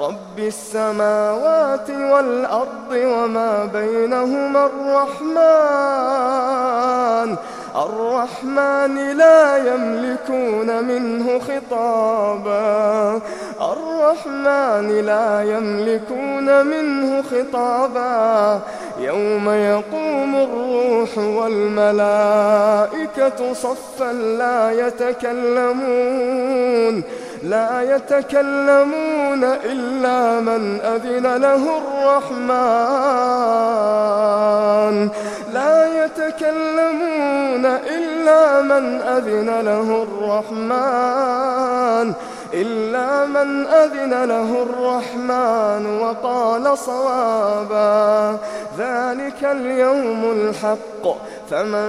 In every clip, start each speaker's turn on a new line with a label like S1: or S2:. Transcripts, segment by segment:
S1: رب السماوات والأرض وما بينهما الرحمن. الرحمن لا يملكون منه خطابا. الرحمن لا يملكون منه خطابا. يوم يقوم الروح والملائكة صفا لا يتكلمون. لا يتكلمون إلا من أذن له الرحمن. لا يتكلمون إلا من أذن له الرحمن. إلا من أذن له الرحمن وقال صوابا. ذلك اليوم الحق. فمن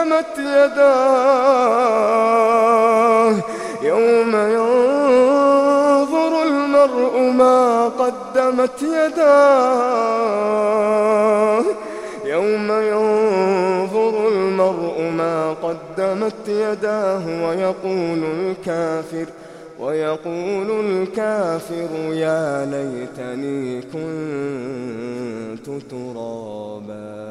S1: قدمت يداه. يوم ينظر المرء ما قدمت يداه. يوم ينظر المرء ما قدمت يداه ويقول الكافر ويقول الكافر يا ليتني كنت ترابا.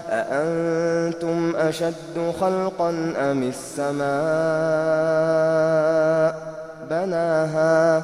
S1: أأنتم أشد خلقا أم السماء؟ بناها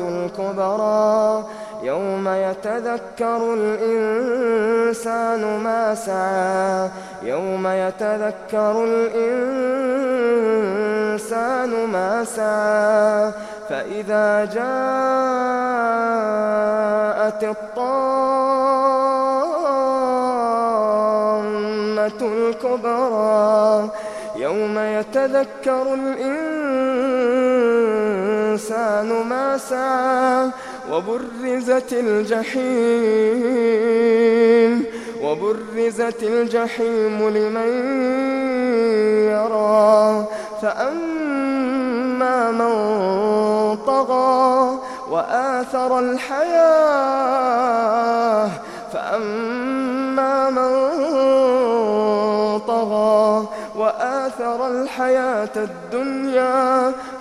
S1: الكبرى يوم يتذكر الإنسان ما سعى يوم يتذكر الإنسان ما سعى فإذا جاءت الطامة الكبرى يوم يتذكر الإنسان الإنسان ما سعى وبرزت الجحيم وبرزت الجحيم لمن يرى فأما من طغى وآثر الحياة فأما من طغى وآثر الحياة الدنيا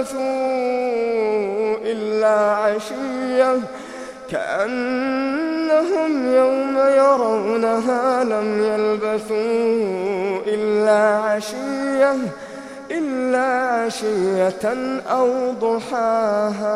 S1: يبعثوا إلا عشية كأنهم يوم يرونها لم يلبثوا إلا عشية إلا عشية أو ضحاها